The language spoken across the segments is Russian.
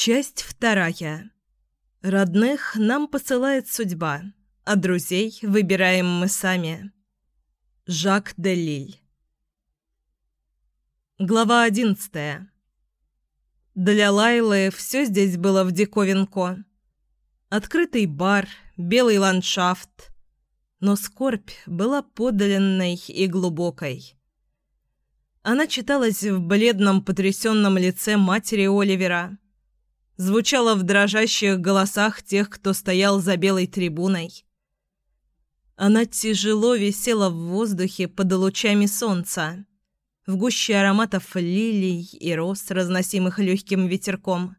Часть вторая. Родных нам посылает судьба, а друзей выбираем мы сами. Жак де Лиль. Глава одиннадцатая. Для Лайлы все здесь было в диковинку. Открытый бар, белый ландшафт. Но скорбь была подлинной и глубокой. Она читалась в бледном потрясенном лице матери Оливера. Звучала в дрожащих голосах тех, кто стоял за белой трибуной. Она тяжело висела в воздухе под лучами солнца, в гуще ароматов лилий и роз, разносимых легким ветерком.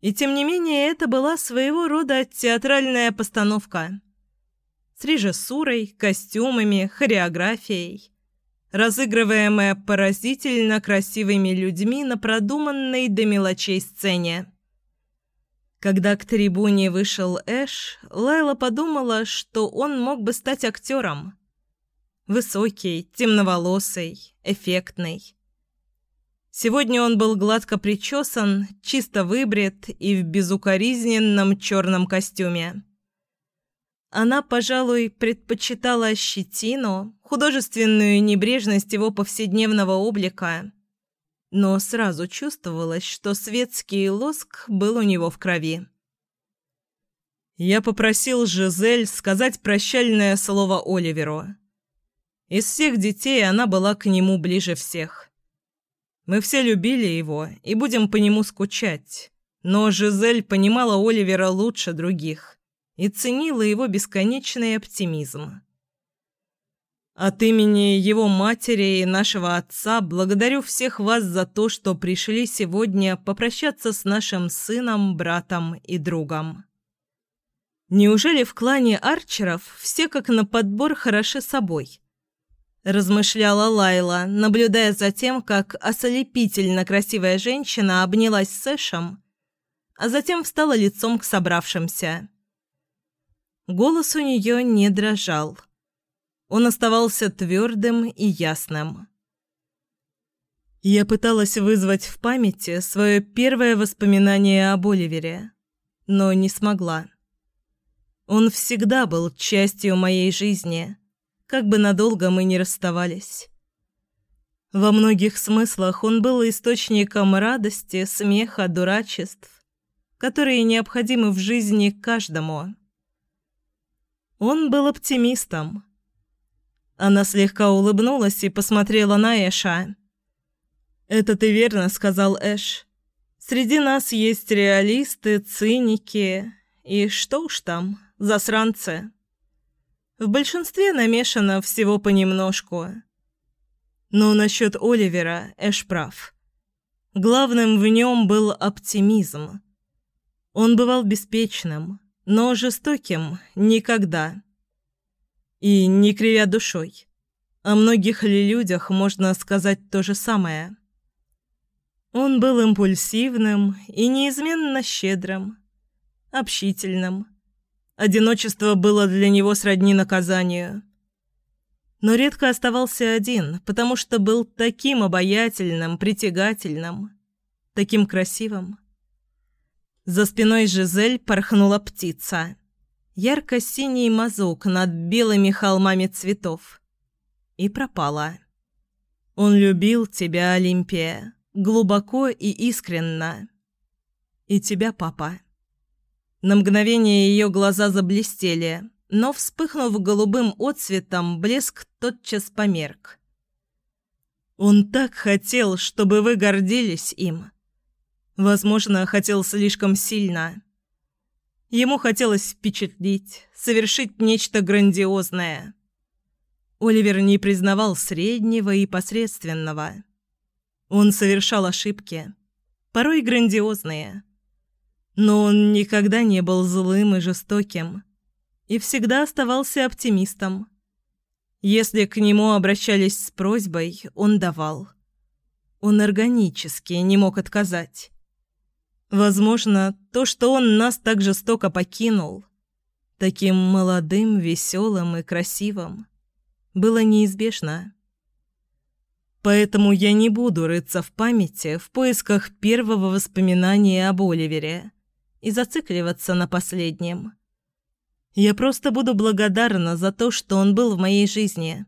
И тем не менее это была своего рода театральная постановка. С режиссурой, костюмами, хореографией, разыгрываемая поразительно красивыми людьми на продуманной до мелочей сцене. Когда к трибуне вышел Эш, Лайла подумала, что он мог бы стать актером. Высокий, темноволосый, эффектный. Сегодня он был гладко причесан, чисто выбрит и в безукоризненном черном костюме. Она, пожалуй, предпочитала щетину, художественную небрежность его повседневного облика, но сразу чувствовалось, что светский лоск был у него в крови. Я попросил Жизель сказать прощальное слово Оливеру. Из всех детей она была к нему ближе всех. Мы все любили его и будем по нему скучать, но Жизель понимала Оливера лучше других и ценила его бесконечный оптимизм. От имени его матери и нашего отца благодарю всех вас за то, что пришли сегодня попрощаться с нашим сыном, братом и другом. Неужели в клане Арчеров все как на подбор хороши собой? Размышляла Лайла, наблюдая за тем, как ослепительно красивая женщина обнялась с Эшем, а затем встала лицом к собравшимся. Голос у нее не дрожал. Он оставался твердым и ясным. Я пыталась вызвать в памяти свое первое воспоминание об Оливере, но не смогла. Он всегда был частью моей жизни, как бы надолго мы не расставались. Во многих смыслах он был источником радости, смеха, дурачеств, которые необходимы в жизни каждому. Он был оптимистом. Она слегка улыбнулась и посмотрела на Эша. «Это ты верно», — сказал Эш. «Среди нас есть реалисты, циники и что уж там, засранцы. В большинстве намешано всего понемножку. Но насчет Оливера Эш прав. Главным в нем был оптимизм. Он бывал беспечным, но жестоким никогда. И не кривя душой. О многих ли людях можно сказать то же самое? Он был импульсивным и неизменно щедрым, общительным. Одиночество было для него сродни наказанию. Но редко оставался один, потому что был таким обаятельным, притягательным, таким красивым. За спиной Жизель порхнула птица. Ярко-синий мазок над белыми холмами цветов. И пропала. Он любил тебя, Олимпия, глубоко и искренно. И тебя, папа. На мгновение ее глаза заблестели, но, вспыхнув голубым отцветом, блеск тотчас померк. Он так хотел, чтобы вы гордились им. Возможно, хотел слишком сильно. Ему хотелось впечатлить, совершить нечто грандиозное. Оливер не признавал среднего и посредственного. Он совершал ошибки, порой грандиозные. Но он никогда не был злым и жестоким и всегда оставался оптимистом. Если к нему обращались с просьбой, он давал. Он органически не мог отказать. Возможно, то, что он нас так жестоко покинул, таким молодым, веселым и красивым, было неизбежно. Поэтому я не буду рыться в памяти в поисках первого воспоминания об Оливере и зацикливаться на последнем. Я просто буду благодарна за то, что он был в моей жизни.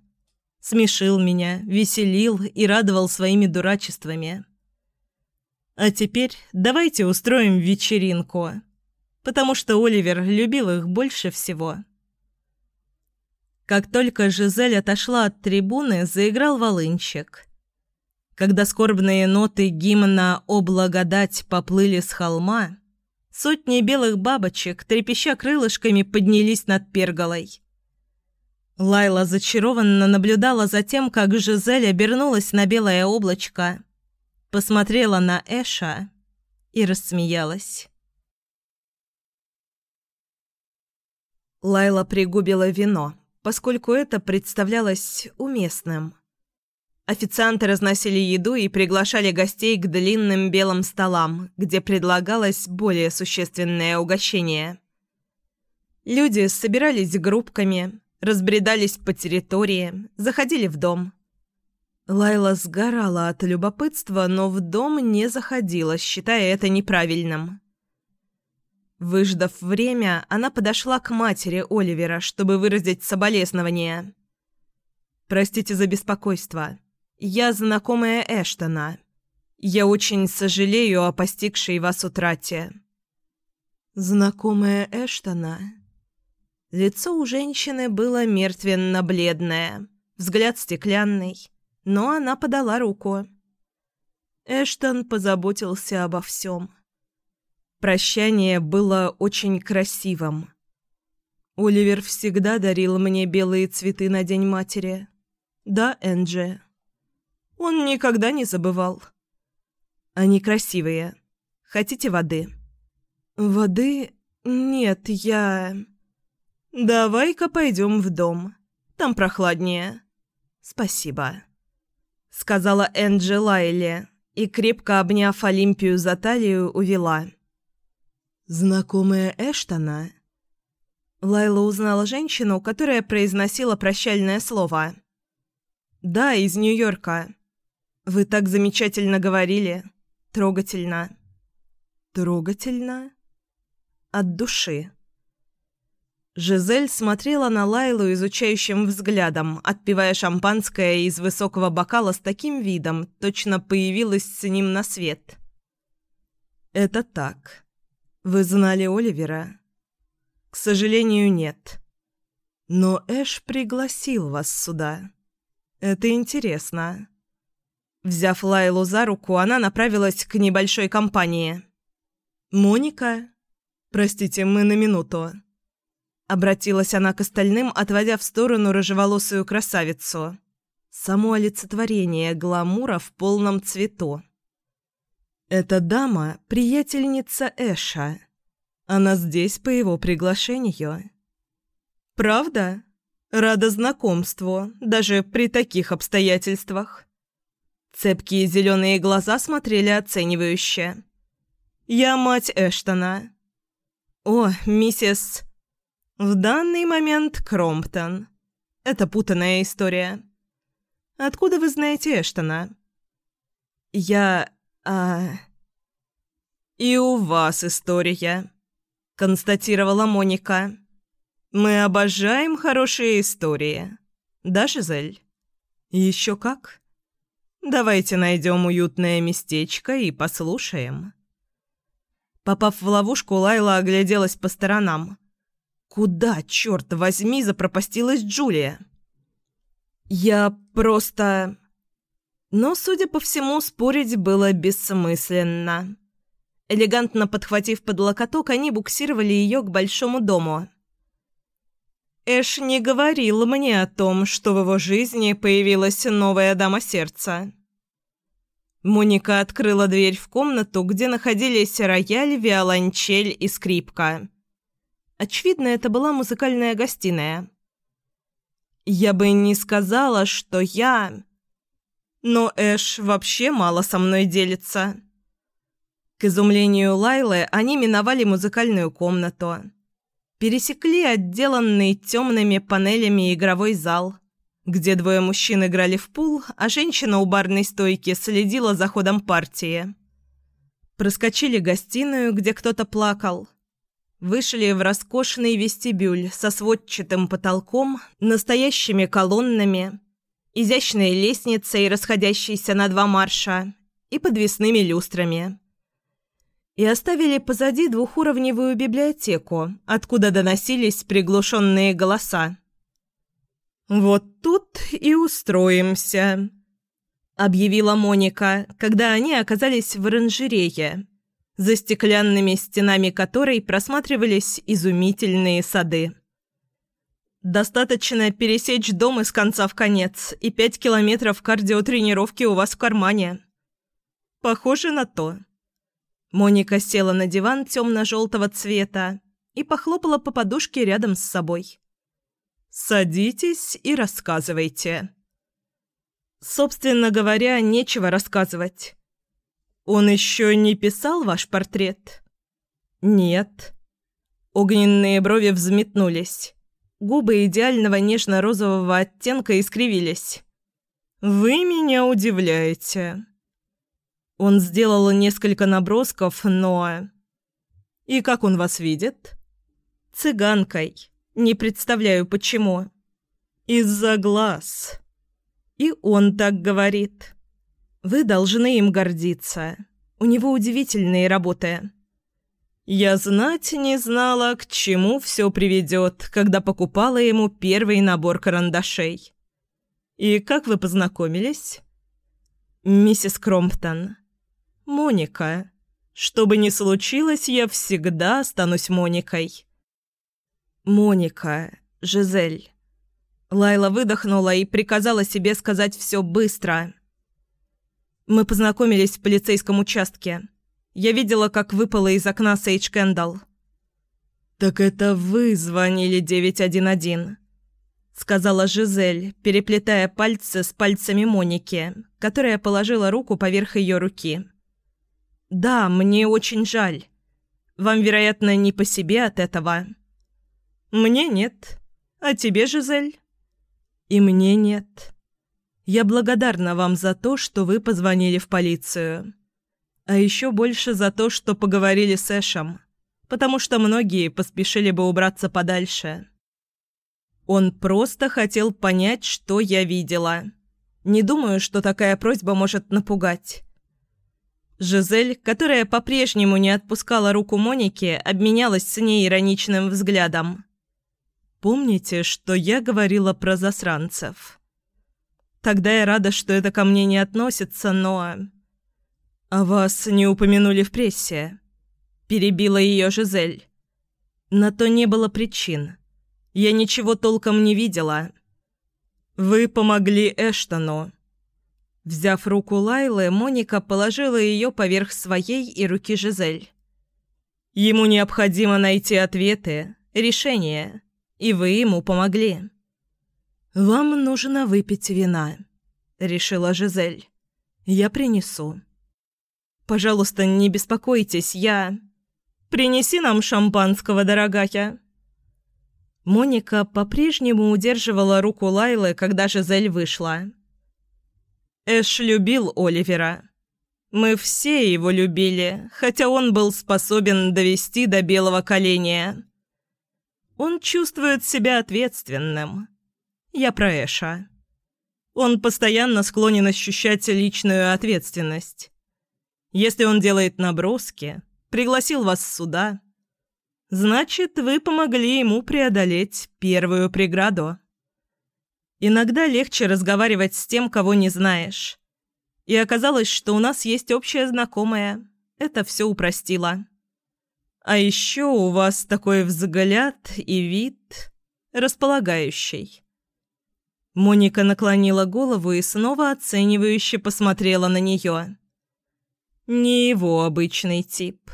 Смешил меня, веселил и радовал своими дурачествами. А теперь давайте устроим вечеринку, потому что Оливер любил их больше всего. Как только Жизель отошла от трибуны, заиграл волынчик. Когда скорбные ноты гимна «О благодать» поплыли с холма, сотни белых бабочек, трепеща крылышками, поднялись над перголой. Лайла зачарованно наблюдала за тем, как Жизель обернулась на белое облачко, посмотрела на Эша и рассмеялась. Лайла пригубила вино поскольку это представлялось уместным. Официанты разносили еду и приглашали гостей к длинным белым столам, где предлагалось более существенное угощение. Люди собирались группками, разбредались по территории, заходили в дом. Лайла сгорала от любопытства, но в дом не заходила, считая это неправильным. Выждав время, она подошла к матери Оливера, чтобы выразить соболезнование. «Простите за беспокойство. Я знакомая Эштона. Я очень сожалею о постигшей вас утрате». «Знакомая Эштона?» Лицо у женщины было мертвенно-бледное, взгляд стеклянный, но она подала руку. Эштон позаботился обо всем. Прощание было очень красивым. Оливер всегда дарил мне белые цветы на День матери. Да, Энджи. Он никогда не забывал. Они красивые. Хотите воды? Воды? Нет, я... Давай-ка пойдем в дом. Там прохладнее. Спасибо. Сказала Энджи Лайли и, крепко обняв Олимпию за талию, увела. «Знакомая Эштона?» Лайла узнала женщину, которая произносила прощальное слово. «Да, из Нью-Йорка. Вы так замечательно говорили. Трогательно». «Трогательно?» «От души». Жизель смотрела на Лайлу изучающим взглядом, отпивая шампанское из высокого бокала с таким видом, точно появилась с ним на свет. «Это так. Вы знали Оливера? К сожалению, нет. Но Эш пригласил вас сюда. Это интересно. Взяв Лайлу за руку, она направилась к небольшой компании. «Моника? Простите, мы на минуту». Обратилась она к остальным, отводя в сторону рыжеволосую красавицу. Само олицетворение гламура в полном цвету. «Эта дама — приятельница Эша. Она здесь по его приглашению». «Правда? Рада знакомству, даже при таких обстоятельствах». Цепкие зеленые глаза смотрели оценивающе. «Я мать Эштона». «О, миссис...» «В данный момент Кромптон. Это путанная история». «Откуда вы знаете Эштона?» «Я... А... «И у вас история», — констатировала Моника. «Мы обожаем хорошие истории. Да, Жизель?» «Еще как. Давайте найдем уютное местечко и послушаем». Попав в ловушку, Лайла огляделась по сторонам. «Куда, черт возьми, запропастилась Джулия?» «Я просто...» Но, судя по всему, спорить было бессмысленно. Элегантно подхватив под локоток, они буксировали ее к большому дому. Эш не говорил мне о том, что в его жизни появилась новая дама сердца. Моника открыла дверь в комнату, где находились рояль, виолончель и скрипка. Очевидно, это была музыкальная гостиная. «Я бы не сказала, что я...» Но Эш вообще мало со мной делится. К изумлению Лайлы они миновали музыкальную комнату. Пересекли отделанный темными панелями игровой зал, где двое мужчин играли в пул, а женщина у барной стойки следила за ходом партии. Проскочили гостиную, где кто-то плакал. Вышли в роскошный вестибюль со сводчатым потолком, настоящими колоннами, изящной лестницей, расходящейся на два марша, и подвесными люстрами. И оставили позади двухуровневую библиотеку, откуда доносились приглушенные голоса. «Вот тут и устроимся», — объявила Моника, когда они оказались в оранжерее, за стеклянными стенами которой просматривались изумительные сады. Достаточно пересечь дом из конца в конец, и пять километров кардиотренировки у вас в кармане. Похоже на то. Моника села на диван темно-желтого цвета и похлопала по подушке рядом с собой. «Садитесь и рассказывайте». «Собственно говоря, нечего рассказывать. Он еще не писал ваш портрет?» «Нет». Огненные брови взметнулись. Губы идеального нежно-розового оттенка искривились. «Вы меня удивляете». Он сделал несколько набросков, но... «И как он вас видит?» «Цыганкой. Не представляю, почему». «Из-за глаз». И он так говорит. «Вы должны им гордиться. У него удивительные работы». Я знать не знала, к чему все приведет, когда покупала ему первый набор карандашей. «И как вы познакомились?» «Миссис Кромптон». Моника. Что бы ни случилось, я всегда останусь Моникой. Моника. Жизель. Лайла выдохнула и приказала себе сказать все быстро. Мы познакомились в полицейском участке. Я видела, как выпала из окна Сейдж Кэндалл. «Так это вы звонили 911», — сказала Жизель, переплетая пальцы с пальцами Моники, которая положила руку поверх ее руки. «Да, мне очень жаль. Вам, вероятно, не по себе от этого». «Мне нет. А тебе, Жизель?» «И мне нет. Я благодарна вам за то, что вы позвонили в полицию. А еще больше за то, что поговорили с Эшем, потому что многие поспешили бы убраться подальше». Он просто хотел понять, что я видела. Не думаю, что такая просьба может напугать. Жизель, которая по-прежнему не отпускала руку Моники, обменялась с ней ироничным взглядом. «Помните, что я говорила про засранцев?» «Тогда я рада, что это ко мне не относится, но...» «А вас не упомянули в прессе?» Перебила ее Жизель. «На то не было причин. Я ничего толком не видела». «Вы помогли Эштону», Взяв руку Лайлы, Моника положила ее поверх своей и руки Жизель. «Ему необходимо найти ответы, решения, и вы ему помогли». «Вам нужно выпить вина», — решила Жизель. «Я принесу». «Пожалуйста, не беспокойтесь, я...» «Принеси нам шампанского, дорогая». Моника по-прежнему удерживала руку Лайлы, когда Жизель вышла. Эш любил Оливера. Мы все его любили, хотя он был способен довести до белого коленя. Он чувствует себя ответственным. Я про Эша. Он постоянно склонен ощущать личную ответственность. Если он делает наброски, пригласил вас сюда, значит, вы помогли ему преодолеть первую преграду. Иногда легче разговаривать с тем, кого не знаешь. И оказалось, что у нас есть общая знакомая. Это все упростило. А еще у вас такой взгляд и вид располагающий. Моника наклонила голову и снова оценивающе посмотрела на нее. Не его обычный тип.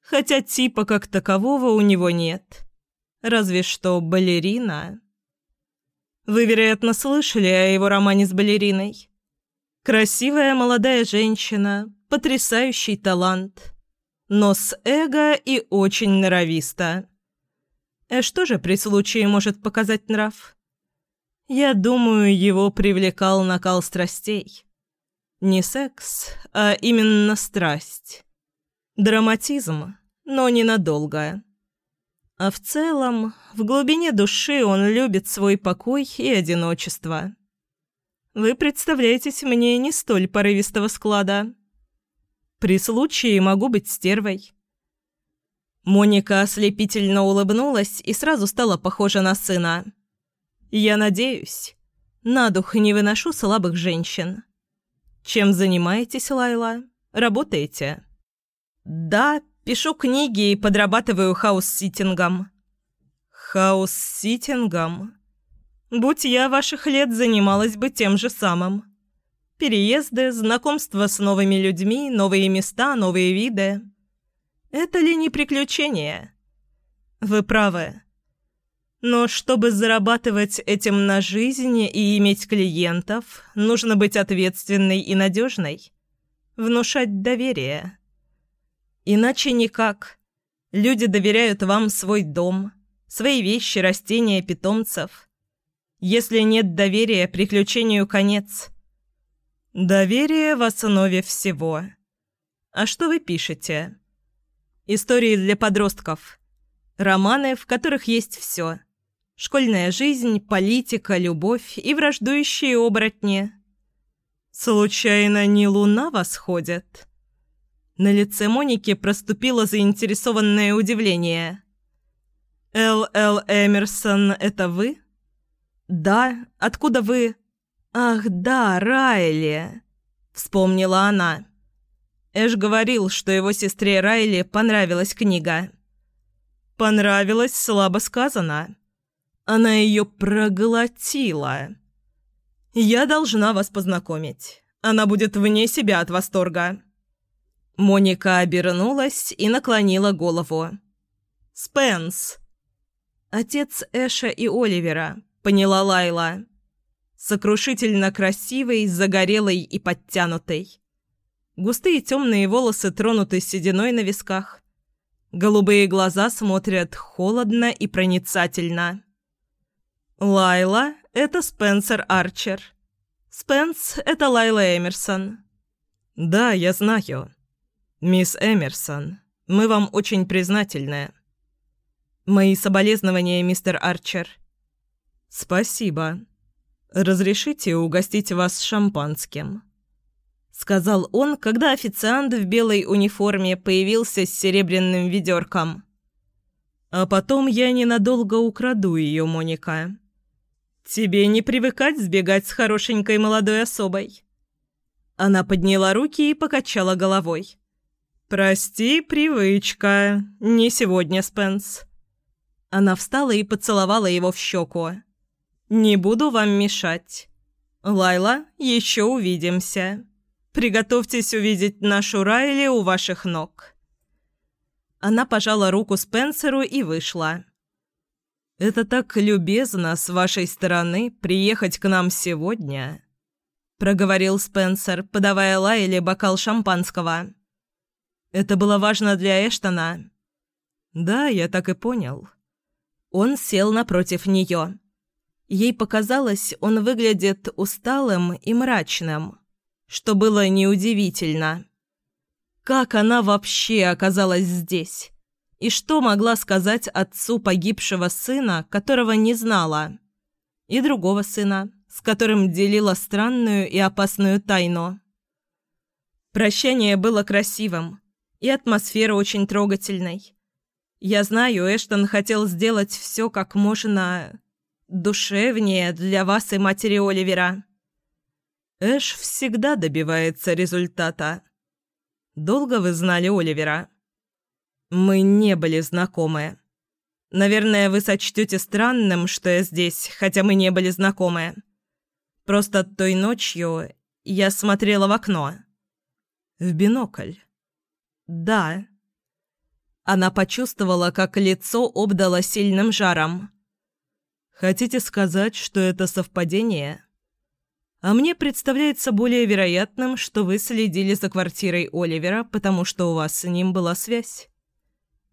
Хотя типа как такового у него нет. Разве что балерина. Вы, вероятно, слышали о его романе с балериной. Красивая молодая женщина, потрясающий талант, но с эго и очень норовисто. Эш тоже при случае может показать нрав. Я думаю, его привлекал накал страстей. Не секс, а именно страсть. Драматизм, но ненадолго. А в целом, в глубине души он любит свой покой и одиночество. Вы представляетесь мне не столь порывистого склада. При случае могу быть стервой. Моника ослепительно улыбнулась и сразу стала похожа на сына. «Я надеюсь. На дух не выношу слабых женщин. Чем занимаетесь, Лайла? Работаете?» «Да, пишу книги и подрабатываю house-sitting ом». «House-sitting ом?» «Будь я ваших лет, занималась бы тем же самым. Переезды, знакомства с новыми людьми, новые места, новые виды. Это ли не приключение?» «Вы правы». Но чтобы зарабатывать этим на жизнь и иметь клиентов, нужно быть ответственной и надежной, внушать доверие. Иначе никак. Люди доверяют вам свой дом, свои вещи, растения, питомцев. Если нет доверия, приключению конец. Доверие в основе всего. А что вы пишете? Истории для подростков. Романы, в которых есть все – Школьная жизнь, политика, любовь и враждующие оборотни. Случайно не луна восходит? На лице Моники проступило заинтересованное удивление. «Л.Л. Эмерсон, это вы?» «Да. Откуда вы?» «Ах, да, Райли!» — вспомнила она. Эш говорил, что его сестре Райли понравилась книга. «Понравилось, слабо сказано». Она ее проглотила. Я должна вас познакомить. Она будет вне себя от восторга». Моника обернулась и наклонила голову. «Спенс!» «Отец Эша и Оливера», — поняла Лайла. Сокрушительно красивый, загорелый и подтянутый. Густые темные волосы тронуты сединой на висках. Голубые глаза смотрят холодно и проницательно. Лайла – это Спенсер Арчер. Спенс – это Лайла Эмерсон. Да, я знаю. Мисс Эмерсон, мы вам очень признательны. Мои соболезнования, мистер Арчер. Спасибо. Разрешите угостить вас шампанским? Сказал он, когда официант в белой униформе появился с серебряным ведерком. А потом я ненадолго украду ее, Моника. «Тебе не привыкать сбегать с хорошенькой молодой особой». Она подняла руки и покачала головой. «Прости, привычка. Не сегодня, Спенс». Она встала и поцеловала его в щеку. «Не буду вам мешать. Лайла, еще увидимся. Приготовьтесь увидеть нашу Райли у ваших ног». Она пожала руку Спенсеру и вышла. «Это так любезно с вашей стороны приехать к нам сегодня», — проговорил Спенсер, подавая Лайле бокал шампанского. «Это было важно для Эштона?» «Да, я так и понял». Он сел напротив нее. Ей показалось, он выглядит усталым и мрачным, что было неудивительно. Как она вообще оказалась здесь? И что могла сказать отцу погибшего сына, которого не знала? И другого сына, с которым делила странную и опасную тайну. Прощание было красивым, и атмосфера очень трогательной. Я знаю, Эштон хотел сделать все как можно душевнее для вас и матери Оливера. Эш всегда добивается результата. Долго вы знали Оливера? Мы не были знакомы. Наверное, вы сочтете странным, что я здесь, хотя мы не были знакомы. Просто той ночью я смотрела в окно. В бинокль. Да. Она почувствовала, как лицо обдало сильным жаром. Хотите сказать, что это совпадение? А мне представляется более вероятным, что вы следили за квартирой Оливера, потому что у вас с ним была связь.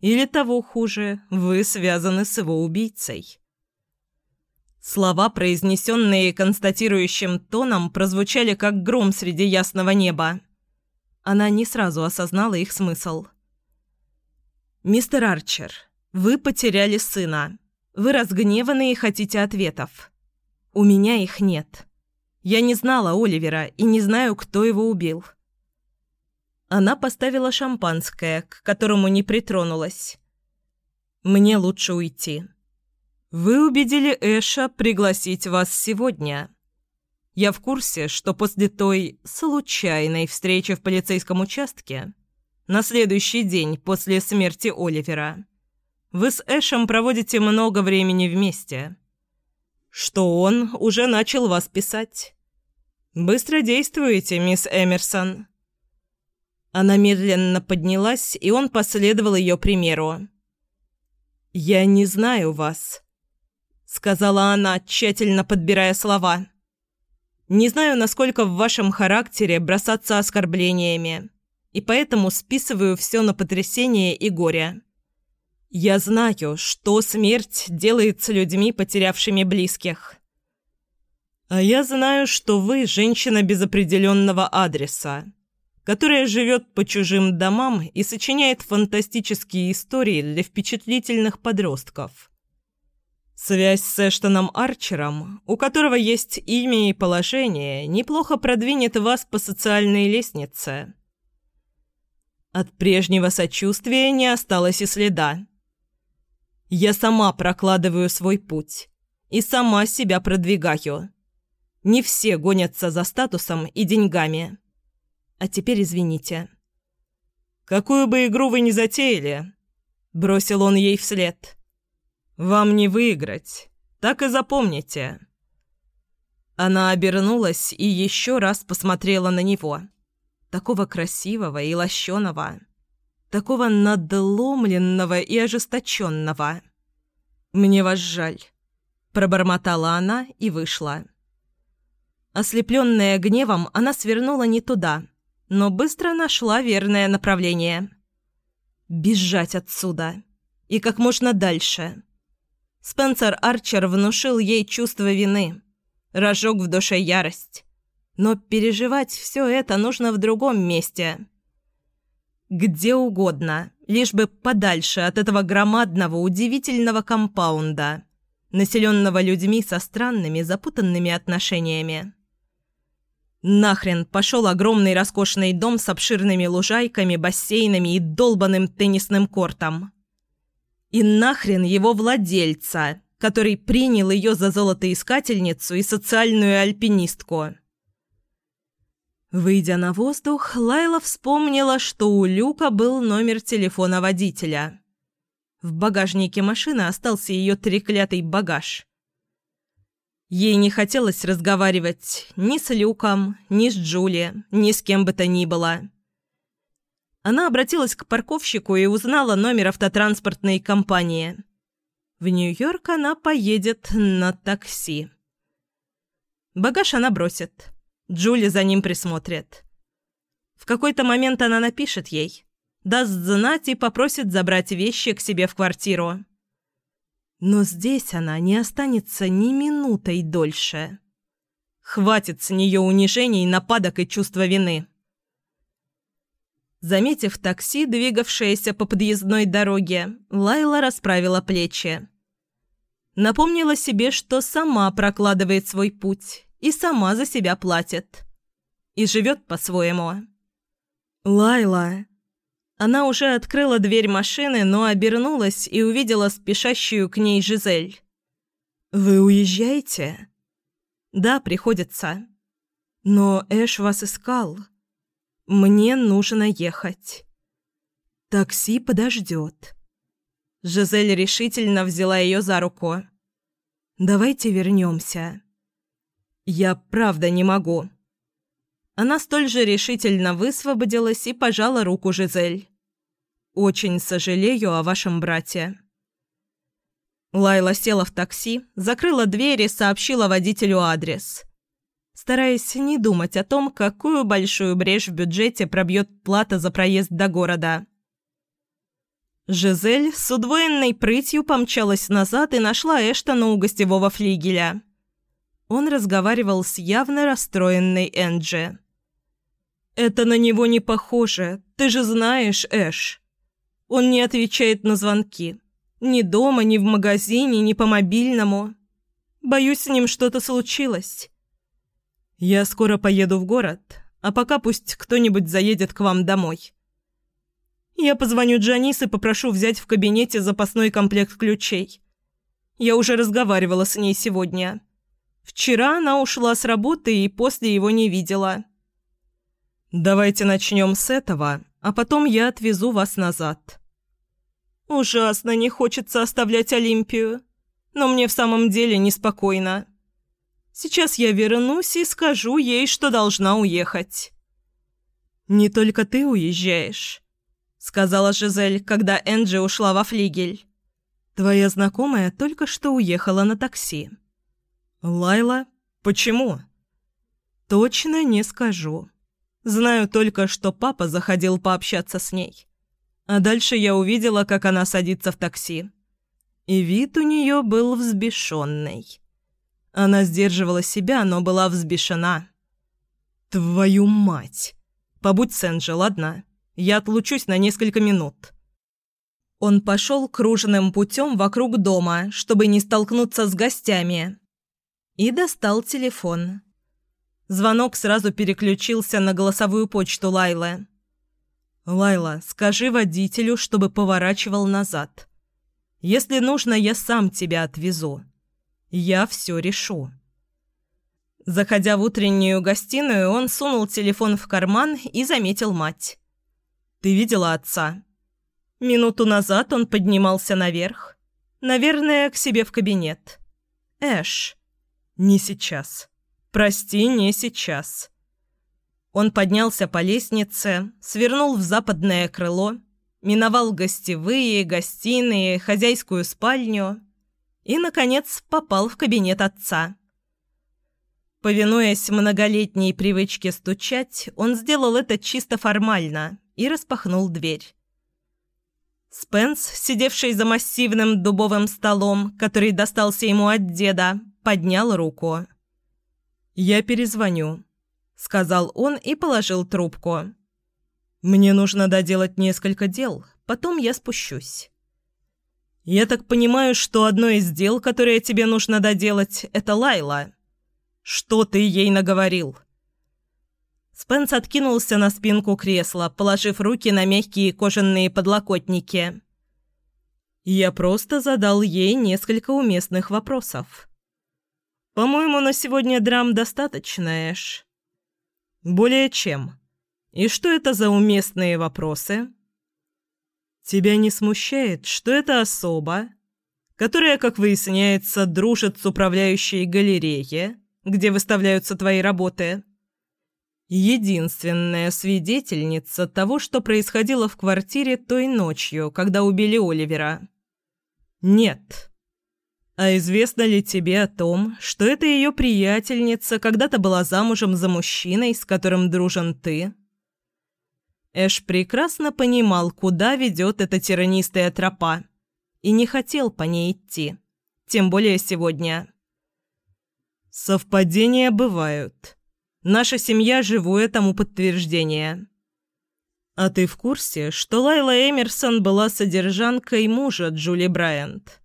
Или того хуже, вы связаны с его убийцей. Слова, произнесенные констатирующим тоном, прозвучали как гром среди ясного неба. Она не сразу осознала их смысл. «Мистер Арчер, вы потеряли сына. Вы разгневаны и хотите ответов. У меня их нет. Я не знала Оливера и не знаю, кто его убил». Она поставила шампанское, к которому не притронулась. «Мне лучше уйти». «Вы убедили Эша пригласить вас сегодня. Я в курсе, что после той случайной встречи в полицейском участке, на следующий день после смерти Оливера, вы с Эшем проводите много времени вместе. Что он уже начал вас писать. Быстро действуете, мисс Эмерсон». Она медленно поднялась, и он последовал ее примеру. «Я не знаю вас», сказала она, тщательно подбирая слова. «Не знаю, насколько в вашем характере бросаться оскорблениями, и поэтому списываю все на потрясение и горе. Я знаю, что смерть делает с людьми, потерявшими близких. А я знаю, что вы женщина без определенного адреса, которая живет по чужим домам и сочиняет фантастические истории для впечатлительных подростков». Связь с Эштоном Арчером, у которого есть имя и положение, неплохо продвинет вас по социальной лестнице. От прежнего сочувствия не осталось и следа. Я сама прокладываю свой путь и сама себя продвигаю. Не все гонятся за статусом и деньгами. А теперь извините. «Какую бы игру вы ни затеяли», — бросил он ей вслед, — «Вам не выиграть. Так и запомните». Она обернулась и еще раз посмотрела на него. Такого красивого и лощеного. Такого надломленного и ожесточенного. «Мне вас жаль», — пробормотала она и вышла. Ослепленная гневом, она свернула не туда, но быстро нашла верное направление. «Бежать отсюда. И как можно дальше». Спенсер Арчер внушил ей чувство вины, разжег в душе ярость. Но переживать все это нужно в другом месте. Где угодно, лишь бы подальше от этого громадного, удивительного компаунда, населенного людьми со странными, запутанными отношениями. Нахрен пошел огромный роскошный дом с обширными лужайками, бассейнами и долбанным теннисным кортом. И нахрен его владельца, который принял ее за золотоискательницу и социальную альпинистку. Выйдя на воздух, Лайла вспомнила, что у Люка был номер телефона водителя. В багажнике машины остался ее треклятый багаж. Ей не хотелось разговаривать ни с Люком, ни с Джули, ни с кем бы то ни было. Она обратилась к парковщику и узнала номер автотранспортной компании. В Нью-Йорк она поедет на такси. Багаж она бросит. Джули за ним присмотрит. В какой-то момент она напишет ей, даст знать и попросит забрать вещи к себе в квартиру. Но здесь она не останется ни минутой дольше. Хватит с нее унижений, нападок и чувства вины. Заметив такси, двигавшееся по подъездной дороге, Лайла расправила плечи. Напомнила себе, что сама прокладывает свой путь и сама за себя платит. И живет по-своему. «Лайла!» Она уже открыла дверь машины, но обернулась и увидела спешащую к ней Жизель. «Вы уезжаете?» «Да, приходится. Но Эш вас искал». Мне нужно ехать. Такси подождет. Жизель решительно взяла ее за руку. «Давайте вернемся». «Я правда не могу». Она столь же решительно высвободилась и пожала руку Жизель. «Очень сожалею о вашем брате». Лайла села в такси, закрыла дверь и сообщила водителю адрес – стараясь не думать о том, какую большую брешь в бюджете пробьет плата за проезд до города. Жизель с удвоенной прытью помчалась назад и нашла Эштона у гостевого флигеля. Он разговаривал с явно расстроенной Энджи. «Это на него не похоже, ты же знаешь, Эш. Он не отвечает на звонки. Ни дома, ни в магазине, ни по мобильному. Боюсь, с ним что-то случилось. Я скоро поеду в город, а пока пусть кто-нибудь заедет к вам домой. Я позвоню Джанис и попрошу взять в кабинете запасной комплект ключей. Я уже разговаривала с ней сегодня. Вчера она ушла с работы и после его не видела. Давайте начнем с этого, а потом я отвезу вас назад. Ужасно не хочется оставлять Олимпию, но мне в самом деле неспокойно. Сейчас я вернусь и скажу ей, что должна уехать. «Не только ты уезжаешь», — сказала Жизель, когда Энджи ушла во флигель. «Твоя знакомая только что уехала на такси». «Лайла? Почему?» «Точно не скажу. Знаю только, что папа заходил пообщаться с ней. А дальше я увидела, как она садится в такси. И вид у нее был взбешенный». Она сдерживала себя, но была взбешена. «Твою мать! Побудь с Энджи, ладно? Я отлучусь на несколько минут». Он пошел круженным путем вокруг дома, чтобы не столкнуться с гостями. И достал телефон. Звонок сразу переключился на голосовую почту Лайлы. «Лайла, скажи водителю, чтобы поворачивал назад. Если нужно, я сам тебя отвезу». Я все решу». Заходя в утреннюю гостиную, он сунул телефон в карман и заметил мать. «Ты видела отца?» Минуту назад он поднимался наверх. Наверное, к себе в кабинет. «Эш». «Не сейчас. Прости, не сейчас». Он поднялся по лестнице, свернул в западное крыло, миновал гостевые, гостиные, хозяйскую спальню и, наконец, попал в кабинет отца. Повинуясь многолетней привычке стучать, он сделал это чисто формально и распахнул дверь. Спенс, сидевший за массивным дубовым столом, который достался ему от деда, поднял руку. «Я перезвоню», — сказал он и положил трубку. «Мне нужно доделать несколько дел, потом я спущусь». «Я так понимаю, что одно из дел, которое тебе нужно доделать, это Лайла. Что ты ей наговорил?» Спенс откинулся на спинку кресла, положив руки на мягкие кожаные подлокотники. Я просто задал ей несколько уместных вопросов. «По-моему, на сегодня драм достаточно, Эш». «Более чем. И что это за уместные вопросы?» Тебя не смущает, что это особа, которая, как выясняется, дружит с управляющей галереей, где выставляются твои работы? Единственная свидетельница того, что происходило в квартире той ночью, когда убили Оливера. Нет. А известно ли тебе о том, что эта ее приятельница когда-то была замужем за мужчиной, с которым дружен ты? Эш прекрасно понимал, куда ведет эта тернистая тропа, и не хотел по ней идти, тем более сегодня. Совпадения бывают. Наша семья – живое тому подтверждение. А ты в курсе, что Лайла Эмерсон была содержанкой мужа Джули Брайант?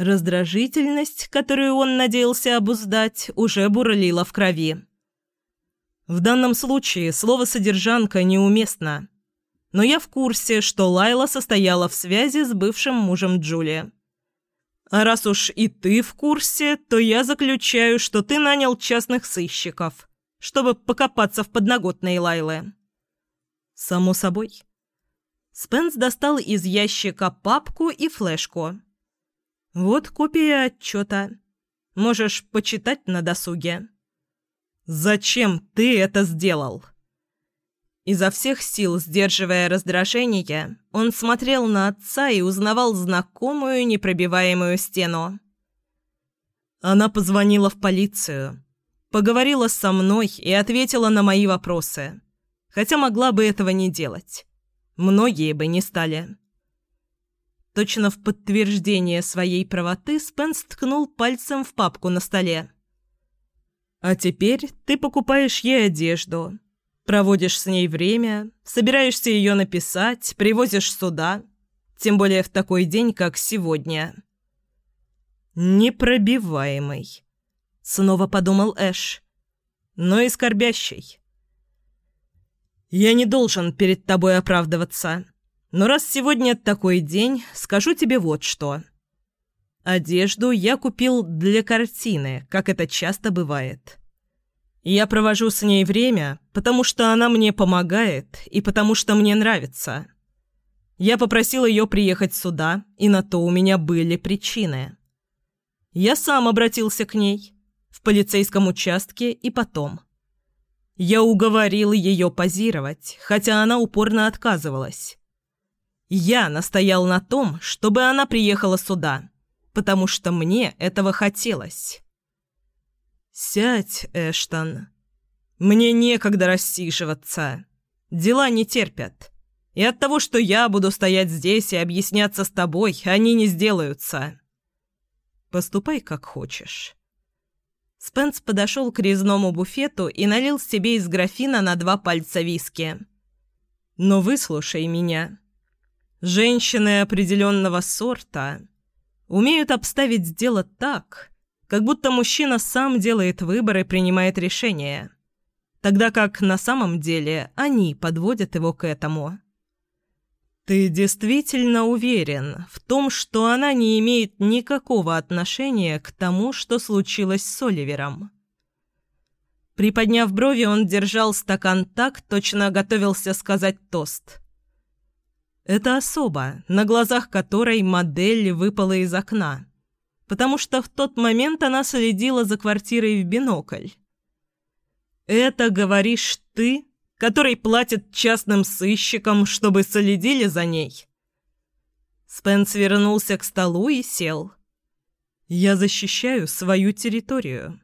Раздражительность, которую он надеялся обуздать, уже бурлила в крови. В данном случае слово «содержанка» неуместно. Но я в курсе, что Лайла состояла в связи с бывшим мужем Джули. А раз уж и ты в курсе, то я заключаю, что ты нанял частных сыщиков, чтобы покопаться в подноготной Лайлы. Само собой. Спенс достал из ящика папку и флешку. Вот копия отчета. Можешь почитать на досуге. «Зачем ты это сделал?» Изо всех сил, сдерживая раздражение, он смотрел на отца и узнавал знакомую непробиваемую стену. Она позвонила в полицию, поговорила со мной и ответила на мои вопросы, хотя могла бы этого не делать. Многие бы не стали. Точно в подтверждение своей правоты Спенс ткнул пальцем в папку на столе. «А теперь ты покупаешь ей одежду, проводишь с ней время, собираешься ее написать, привозишь сюда, тем более в такой день, как сегодня». «Непробиваемый», — снова подумал Эш, — «но и скорбящий». «Я не должен перед тобой оправдываться». Но раз сегодня такой день, скажу тебе вот что. Одежду я купил для картины, как это часто бывает. Я провожу с ней время, потому что она мне помогает и потому что мне нравится. Я попросил ее приехать сюда, и на то у меня были причины. Я сам обратился к ней, в полицейском участке и потом. Я уговорил ее позировать, хотя она упорно отказывалась. Я настоял на том, чтобы она приехала сюда, потому что мне этого хотелось. «Сядь, Эштон. Мне некогда рассиживаться. Дела не терпят. И от того, что я буду стоять здесь и объясняться с тобой, они не сделаются. Поступай, как хочешь». Спенс подошел к резному буфету и налил себе из графина на два пальца виски. «Но выслушай меня. Женщины определенного сорта умеют обставить дело так, как будто мужчина сам делает выбор и принимает решение, тогда как на самом деле они подводят его к этому. Ты действительно уверен в том, что она не имеет никакого отношения к тому, что случилось с Оливером? Приподняв брови, он держал стакан так, точно готовился сказать тост. Это особа, на глазах которой модель выпала из окна, потому что в тот момент она следила за квартирой в бинокль. «Это говоришь ты, который платит частным сыщикам, чтобы следили за ней?» Спенс вернулся к столу и сел. «Я защищаю свою территорию».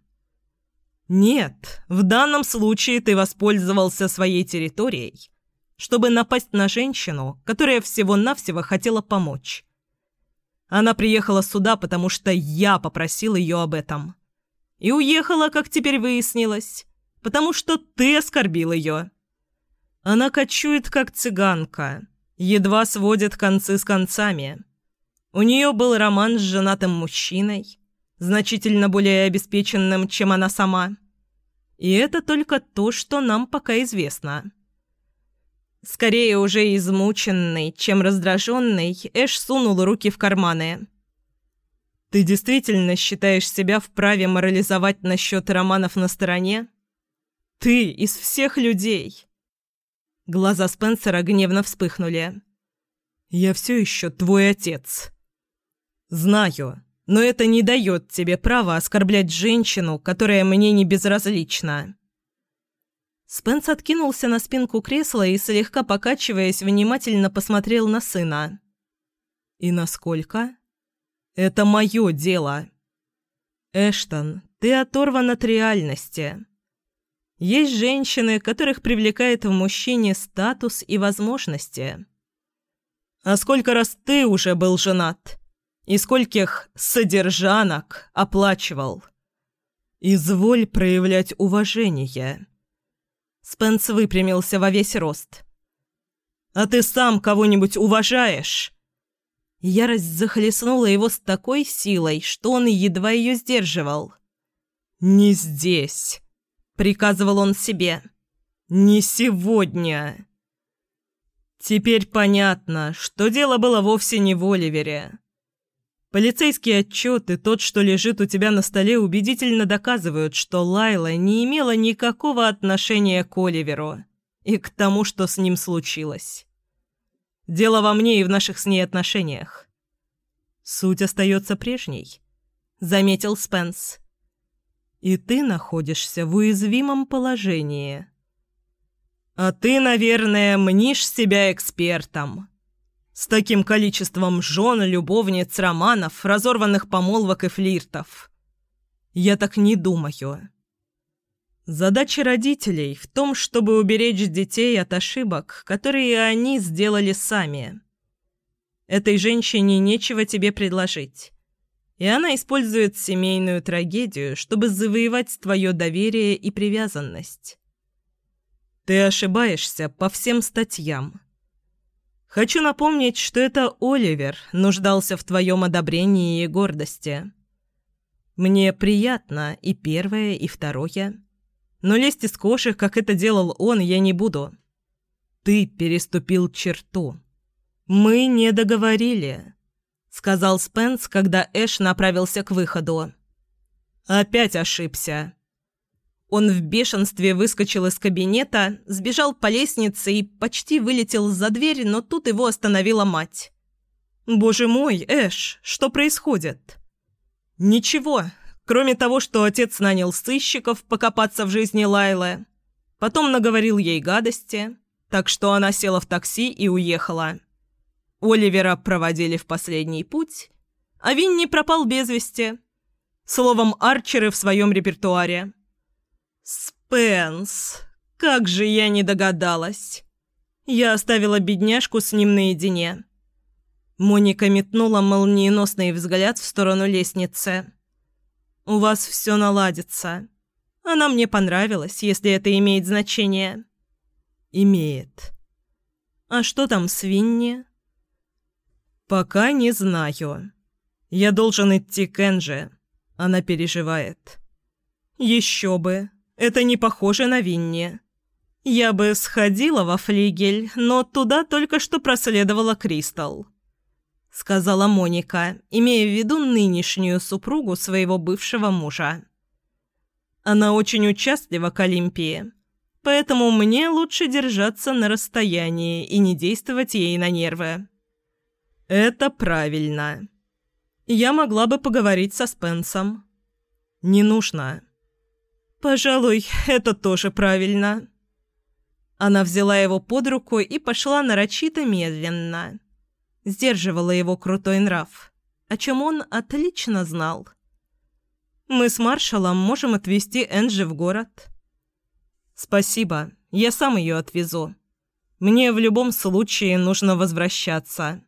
«Нет, в данном случае ты воспользовался своей территорией» чтобы напасть на женщину, которая всего-навсего хотела помочь. Она приехала сюда, потому что я попросил ее об этом. И уехала, как теперь выяснилось, потому что ты оскорбил ее. Она кочует, как цыганка, едва сводит концы с концами. У нее был роман с женатым мужчиной, значительно более обеспеченным, чем она сама. И это только то, что нам пока известно. Скорее уже измученный, чем раздраженный, Эш сунул руки в карманы. «Ты действительно считаешь себя вправе морализовать насчет романов на стороне? Ты из всех людей!» Глаза Спенсера гневно вспыхнули. «Я все еще твой отец». «Знаю, но это не дает тебе права оскорблять женщину, которая мне не безразлична». Спенс откинулся на спинку кресла и, слегка покачиваясь, внимательно посмотрел на сына. «И насколько?» «Это мое дело!» «Эштон, ты оторван от реальности. Есть женщины, которых привлекает в мужчине статус и возможности. А сколько раз ты уже был женат? И скольких содержанок оплачивал? Изволь проявлять уважение». Спенс выпрямился во весь рост. «А ты сам кого-нибудь уважаешь?» Ярость захлестнула его с такой силой, что он едва ее сдерживал. «Не здесь», — приказывал он себе. «Не сегодня». Теперь понятно, что дело было вовсе не в Оливере. Полицейский отчет и тот, что лежит у тебя на столе, убедительно доказывают, что Лайла не имела никакого отношения к Оливеру и к тому, что с ним случилось. Дело во мне и в наших с ней отношениях. Суть остается прежней, заметил Спенс. И ты находишься в уязвимом положении. А ты, наверное, мнишь себя экспертом. С таким количеством жен, любовниц, романов, разорванных помолвок и флиртов. Я так не думаю. Задача родителей в том, чтобы уберечь детей от ошибок, которые они сделали сами. Этой женщине нечего тебе предложить. И она использует семейную трагедию, чтобы завоевать твое доверие и привязанность. Ты ошибаешься по всем статьям. Хочу напомнить, что это Оливер нуждался в твоем одобрении и гордости. Мне приятно и первое, и второе. Но лезть из кошек, как это делал он, я не буду. Ты переступил черту. Мы не договорили, сказал Спенс, когда Эш направился к выходу. Опять ошибся. Он в бешенстве выскочил из кабинета, сбежал по лестнице и почти вылетел за дверь, но тут его остановила мать. «Боже мой, Эш, что происходит?» «Ничего, кроме того, что отец нанял сыщиков покопаться в жизни Лайлы. Потом наговорил ей гадости, так что она села в такси и уехала. Оливера проводили в последний путь, а Винни пропал без вести. Словом, арчеры в своем репертуаре». «Спенс, как же я не догадалась!» Я оставила бедняжку с ним наедине. Моника метнула молниеносный взгляд в сторону лестницы. «У вас все наладится. Она мне понравилась, если это имеет значение». «Имеет». «А что там с Винни?» «Пока не знаю. Я должен идти к Энже. Она переживает». «Еще бы. Это не похоже на Винни. Я бы сходила во флигель, но туда только что проследовала Кристал», — сказала Моника, имея в виду нынешнюю супругу своего бывшего мужа. «Она очень участлива к Олимпии, поэтому мне лучше держаться на расстоянии и не действовать ей на нервы». «Это правильно. Я могла бы поговорить со Спенсом». «Не нужно. «Пожалуй, это тоже правильно». Она взяла его под руку и пошла нарочито медленно. Сдерживала его крутой нрав, о чем он отлично знал. «Мы с маршалом можем отвезти Энджи в город». «Спасибо, я сам ее отвезу. Мне в любом случае нужно возвращаться».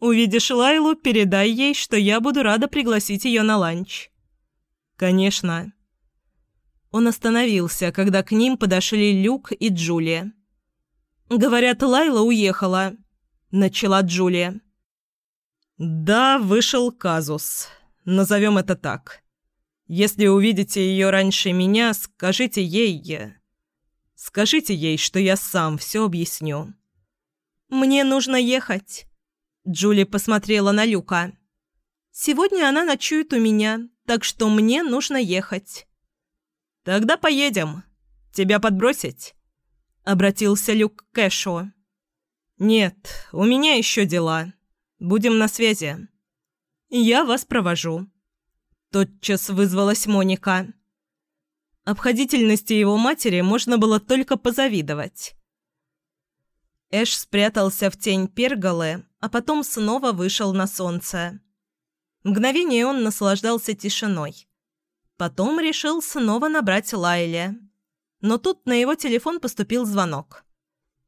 «Увидишь Лайлу, передай ей, что я буду рада пригласить ее на ланч». «Конечно». Он остановился, когда к ним подошли Люк и Джулия. «Говорят, Лайла уехала», — начала Джулия. «Да, вышел казус. Назовем это так. Если увидите ее раньше меня, скажите ей... Скажите ей, что я сам все объясню». «Мне нужно ехать», — Джули посмотрела на Люка. «Сегодня она ночует у меня, так что мне нужно ехать». «Тогда поедем. Тебя подбросить?» — обратился Люк к Кэшу. «Нет, у меня еще дела. Будем на связи. Я вас провожу». Тотчас вызвалась Моника. Обходительности его матери можно было только позавидовать. Эш спрятался в тень перголы, а потом снова вышел на солнце. Мгновение он наслаждался тишиной. Потом решил снова набрать Лайле. Но тут на его телефон поступил звонок.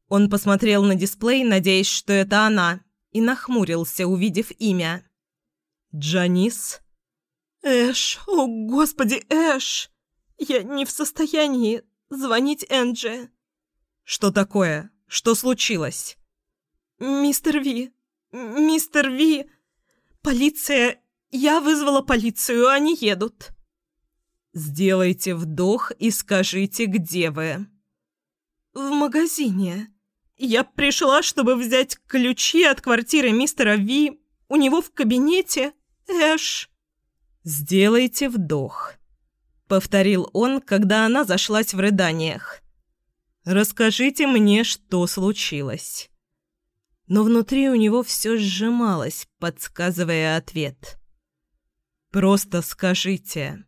Он посмотрел на дисплей, надеясь, что это она, и нахмурился, увидев имя. «Джанис?» «Эш, о господи, Эш! Я не в состоянии звонить Энджи». «Что такое? Что случилось?» «Мистер Ви, мистер Ви, полиция... Я вызвала полицию, они едут». «Сделайте вдох и скажите, где вы». «В магазине. Я пришла, чтобы взять ключи от квартиры мистера Ви. У него в кабинете. Эш». «Сделайте вдох», — повторил он, когда она зашлась в рыданиях. «Расскажите мне, что случилось». Но внутри у него все сжималось, подсказывая ответ. «Просто скажите».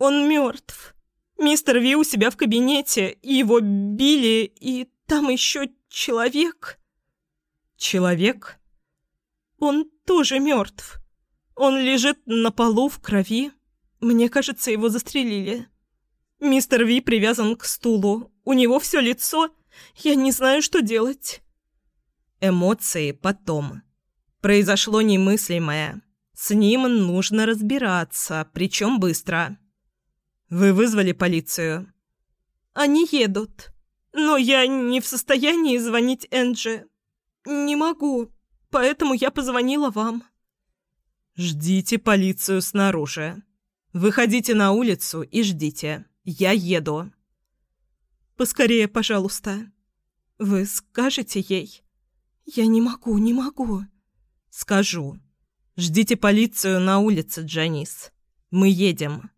Он мертв. Мистер Ви у себя в кабинете, и его били, и там еще человек. Человек? Он тоже мертв. Он лежит на полу в крови. Мне кажется, его застрелили. Мистер Ви привязан к стулу. У него все лицо. Я не знаю, что делать. Эмоции потом. Произошло немыслимое. С ним нужно разбираться, причем быстро. Вы вызвали полицию? Они едут. Но я не в состоянии звонить Энджи. Не могу, поэтому я позвонила вам. Ждите полицию снаружи. Выходите на улицу и ждите. Я еду. Поскорее, пожалуйста. Вы скажете ей? Я не могу, не могу. Скажу. Ждите полицию на улице, Джанис. Мы едем.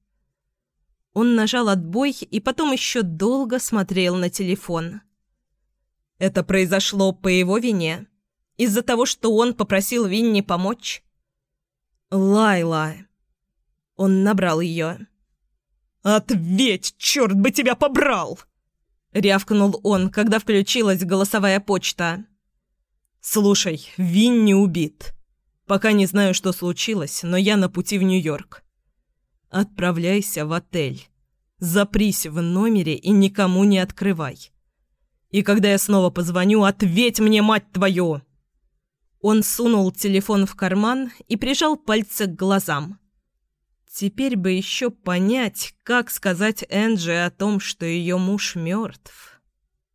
Он нажал отбой и потом еще долго смотрел на телефон. Это произошло по его вине? Из-за того, что он попросил Винни помочь? Лайла. Он набрал ее. «Ответь, черт бы тебя побрал!» Рявкнул он, когда включилась голосовая почта. «Слушай, Винни убит. Пока не знаю, что случилось, но я на пути в Нью-Йорк. Отправляйся в отель. Запрись в номере и никому не открывай. И когда я снова позвоню, ответь мне, мать твою!» Он сунул телефон в карман и прижал пальцы к глазам. Теперь бы еще понять, как сказать Энджи о том, что ее муж мертв.